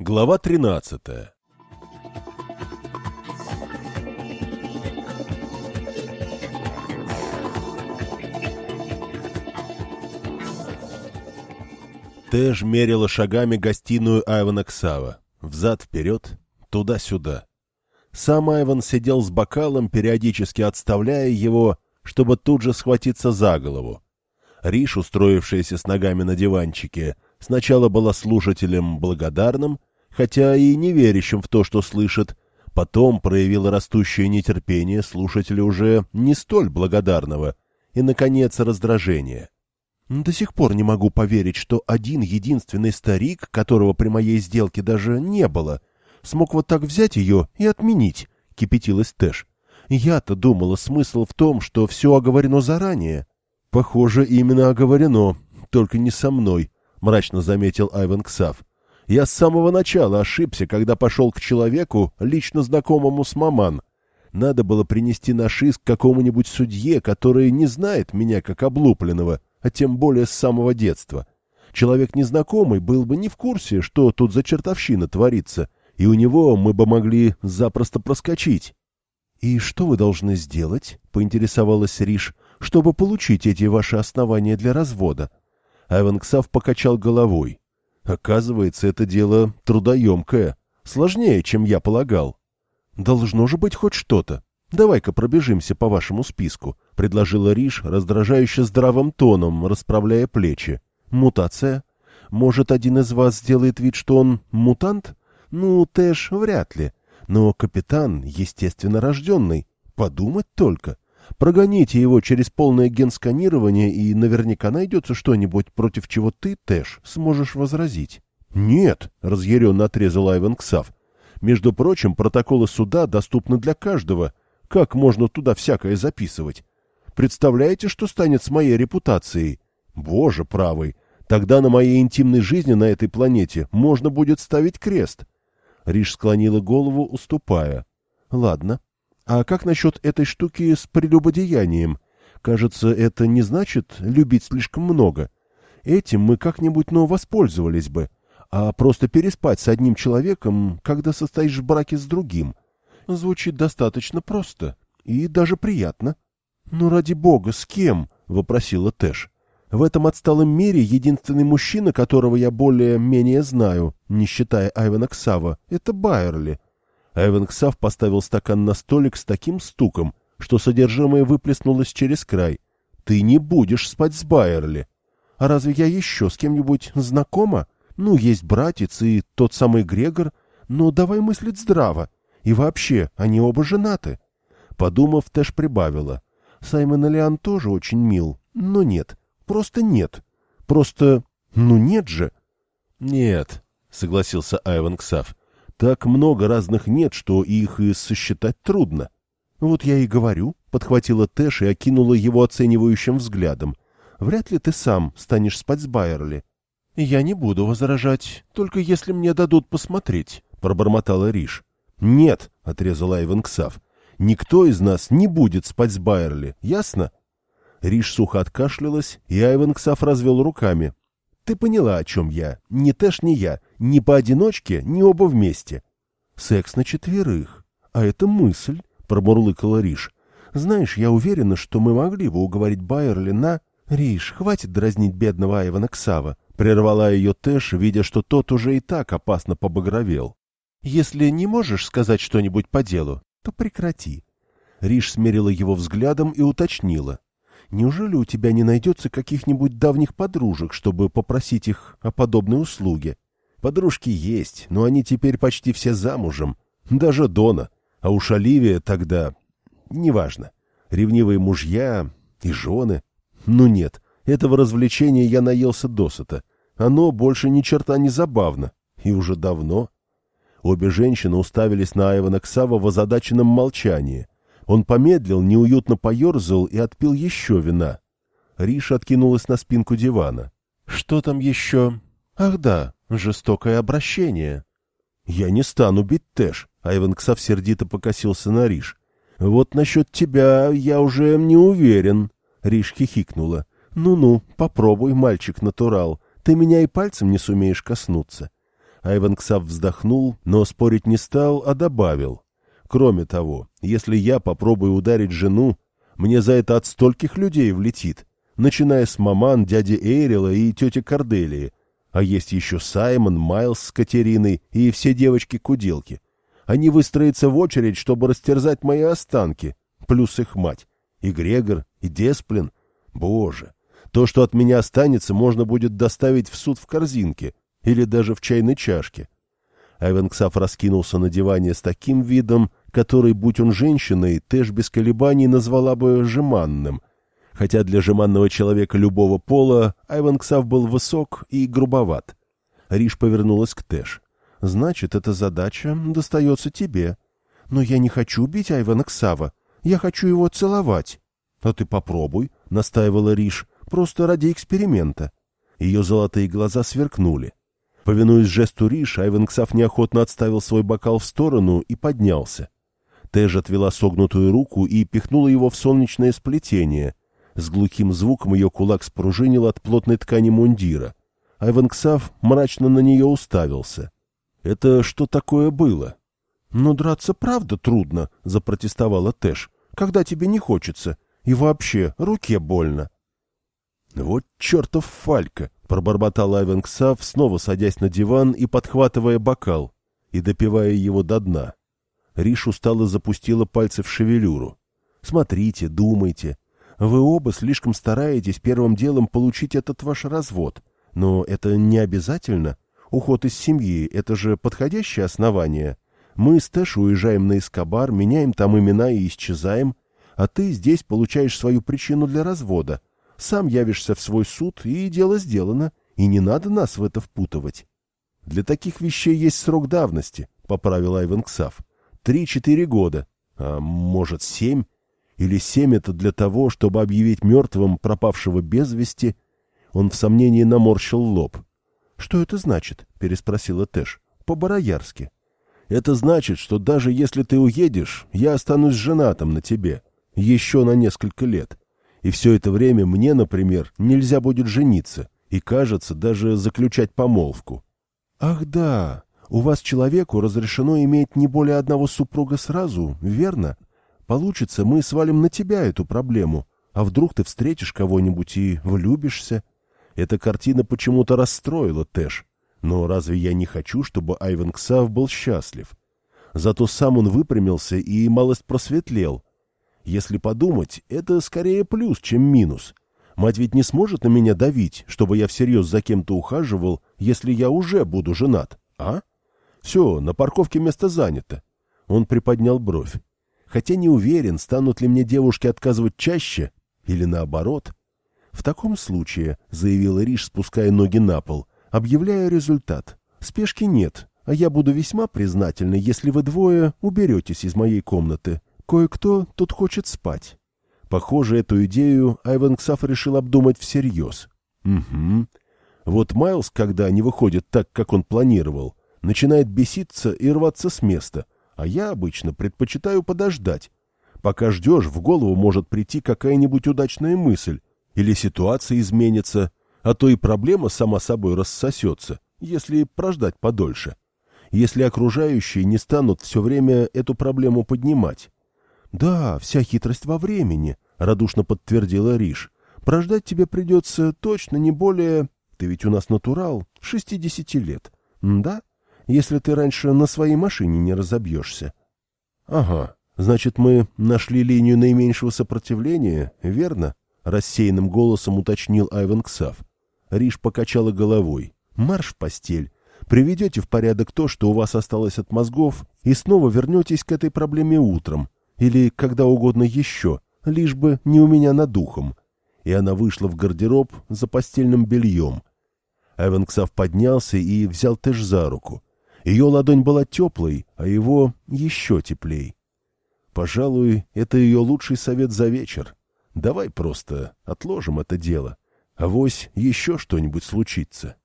Глава 13 Тэш мерила шагами гостиную Айвана Ксава. Взад-вперед, туда-сюда. Сам Айван сидел с бокалом, периодически отставляя его, чтобы тут же схватиться за голову. Риш, устроившаяся с ногами на диванчике, сначала была слушателем благодарным, хотя и не верящим в то, что слышит, потом проявила растущее нетерпение слушателя уже не столь благодарного и, наконец, раздражение. До сих пор не могу поверить, что один единственный старик, которого при моей сделке даже не было, смог вот так взять ее и отменить, — кипятилась Тэш. Я-то думала, смысл в том, что все оговорено заранее. — Похоже, именно оговорено, только не со мной, — мрачно заметил Айвен Ксав. Я с самого начала ошибся, когда пошел к человеку, лично знакомому с маман. Надо было принести наш иск какому-нибудь судье, который не знает меня как облупленного, а тем более с самого детства. Человек незнакомый был бы не в курсе, что тут за чертовщина творится, и у него мы бы могли запросто проскочить. — И что вы должны сделать, — поинтересовалась Риш, — чтобы получить эти ваши основания для развода? Айвенксав покачал головой. — Оказывается, это дело трудоемкое, сложнее, чем я полагал. — Должно же быть хоть что-то. Давай-ка пробежимся по вашему списку, — предложила Риш, раздражающе здравым тоном, расправляя плечи. — Мутация? Может, один из вас сделает вид, что он мутант? Ну, Тэш, вряд ли. Но капитан, естественно, рожденный. Подумать только. Прогоните его через полное генсканирование, и наверняка найдется что-нибудь, против чего ты, Тэш, сможешь возразить. — Нет, — разъяренно отрезал Айвен Ксав. — Между прочим, протоколы суда доступны для каждого. Как можно туда всякое записывать? Представляете, что станет с моей репутацией? Боже правый, тогда на моей интимной жизни на этой планете можно будет ставить крест. — Риш склонила голову, уступая. — Ладно. А как насчет этой штуки с прелюбодеянием? Кажется, это не значит любить слишком много. Этим мы как-нибудь, но воспользовались бы. А просто переспать с одним человеком, когда состоишь в браке с другим, звучит достаточно просто и даже приятно. — Ну, ради бога, с кем? — вопросила Тэш. В этом отсталом мире единственный мужчина, которого я более-менее знаю, не считая Айвена Ксава, это Байерли. Айвен Ксав поставил стакан на столик с таким стуком, что содержимое выплеснулось через край. «Ты не будешь спать с Байерли!» «А разве я еще с кем-нибудь знакома? Ну, есть братец и тот самый Грегор, но давай мыслить здраво. И вообще, они оба женаты». Подумав, Тэш прибавила. «Саймон Элиан тоже очень мил, но нет, Просто нет. Просто... ну нет же. — Нет, — согласился Айван Ксав. — Так много разных нет, что их и сосчитать трудно. — Вот я и говорю, — подхватила Тэш и окинула его оценивающим взглядом. — Вряд ли ты сам станешь спать с Байерли. — Я не буду возражать, только если мне дадут посмотреть, — пробормотала Риш. — Нет, — отрезал Айван Ксав. — Никто из нас не будет спать с Байерли, ясно? Риш сухо откашлялась, и Айвенксав развел руками. — Ты поняла, о чем я. Ни Тэш, ни я. Ни поодиночке, ни оба вместе. — Секс на четверых. А это мысль, — промурлыкала Риш. — Знаешь, я уверена, что мы могли бы уговорить Байерли на... — Риш, хватит дразнить бедного Айвана Ксава, — прервала ее Тэш, видя, что тот уже и так опасно побагровел. — Если не можешь сказать что-нибудь по делу, то прекрати. Риш смерила его взглядом и уточнила. Неужели у тебя не найдется каких-нибудь давних подружек, чтобы попросить их о подобной услуге? Подружки есть, но они теперь почти все замужем. Даже Дона. А уж Оливия тогда... Неважно. Ревнивые мужья и жены. Ну нет, этого развлечения я наелся досыта. Оно больше ни черта не забавно. И уже давно. Обе женщины уставились на Айвана Ксава в озадаченном молчании — он помедлил, неуютно поерзал и отпил еще вина. Риш откинулась на спинку дивана. «Что там еще?» «Ах да, жестокое обращение». «Я не стану бить Тэш», — Айвенксов сердито покосился на Риш. «Вот насчет тебя я уже не уверен», — Риш хихикнула. «Ну-ну, попробуй, мальчик-натурал, ты меня и пальцем не сумеешь коснуться». Айвен Ксав вздохнул, но спорить не стал, а добавил. Кроме того, если я попробую ударить жену, мне за это от стольких людей влетит, начиная с маман, дяди Эйрила и тети Корделии. А есть еще Саймон, Майлз с Катериной и все девочки-куделки. Они выстроятся в очередь, чтобы растерзать мои останки, плюс их мать. И Грегор, и Десплин. Боже, то, что от меня останется, можно будет доставить в суд в корзинке или даже в чайной чашке. Айвенксав раскинулся на диване с таким видом, который, будь он женщиной, Тэш без колебаний назвала бы жеманным. Хотя для жеманного человека любого пола Айвенксав был высок и грубоват. Риш повернулась к Тэш. «Значит, эта задача достается тебе. Но я не хочу бить Айвана Ксава. Я хочу его целовать». «А ты попробуй», — настаивала Риш, — «просто ради эксперимента». Ее золотые глаза сверкнули. Повинуясь жесту Риш, Айвенксав неохотно отставил свой бокал в сторону и поднялся. Тэш отвела согнутую руку и пихнула его в солнечное сплетение. С глухим звуком ее кулак спружинил от плотной ткани мундира. Айвенксав мрачно на нее уставился. «Это что такое было?» «Ну, драться правда трудно», — запротестовала Тэш. «Когда тебе не хочется. И вообще, руке больно». «Вот чертов Фалька!» — пробормотал Айвенксав, снова садясь на диван и подхватывая бокал, и допивая его до дна. Риш устало запустила пальцы в шевелюру. «Смотрите, думайте. Вы оба слишком стараетесь первым делом получить этот ваш развод. Но это не обязательно. Уход из семьи — это же подходящее основание. Мы с Тэш уезжаем на Эскобар, меняем там имена и исчезаем, а ты здесь получаешь свою причину для развода. Сам явишься в свой суд, и дело сделано, и не надо нас в это впутывать». «Для таких вещей есть срок давности», — поправил Айвен Ксав. Три-четыре года. А может, семь? Или это для того, чтобы объявить мертвым пропавшего без вести? Он в сомнении наморщил лоб. — Что это значит? — переспросила Тэш. — По-бароярски. — Это значит, что даже если ты уедешь, я останусь женатым на тебе. Еще на несколько лет. И все это время мне, например, нельзя будет жениться. И, кажется, даже заключать помолвку. — Ах да, у вас человеку разрешено иметь не более одного супруга сразу, верно? Получится, мы свалим на тебя эту проблему. А вдруг ты встретишь кого-нибудь и влюбишься? Эта картина почему-то расстроила Тэш. Но разве я не хочу, чтобы Айвен Ксав был счастлив? Зато сам он выпрямился и малость просветлел. Если подумать, это скорее плюс, чем минус. Мать ведь не сможет на меня давить, чтобы я всерьез за кем-то ухаживал, если я уже буду женат, а? Все, на парковке место занято. Он приподнял бровь. Хотя не уверен, станут ли мне девушки отказывать чаще или наоборот. В таком случае, заявила Риш, спуская ноги на пол, объявляю результат. Спешки нет, а я буду весьма признательна, если вы двое уберетесь из моей комнаты. Кое-кто тут хочет спать. Похоже, эту идею Айвен Ксаф решил обдумать всерьез. Угу. Вот Майлз, когда не выходит так, как он планировал, начинает беситься и рваться с места, а я обычно предпочитаю подождать. Пока ждешь, в голову может прийти какая-нибудь удачная мысль, или ситуация изменится, а то и проблема сама собой рассосется, если прождать подольше. Если окружающие не станут все время эту проблему поднимать. «Да, вся хитрость во времени», — радушно подтвердила Риш. «Прождать тебе придется точно не более... Ты ведь у нас натурал, шестидесяти лет. да?» Если ты раньше на своей машине не разобьешься. — Ага, значит, мы нашли линию наименьшего сопротивления, верно? — рассеянным голосом уточнил Айвен Ксав. Риш покачала головой. — Марш в постель. Приведете в порядок то, что у вас осталось от мозгов, и снова вернетесь к этой проблеме утром. Или когда угодно еще, лишь бы не у меня над духом. И она вышла в гардероб за постельным бельем. Айвен Ксав поднялся и взял Тэш за руку. Ее ладонь была теплой, а его еще теплей. Пожалуй, это ее лучший совет за вечер. Давай просто отложим это дело. Авось еще что-нибудь случится.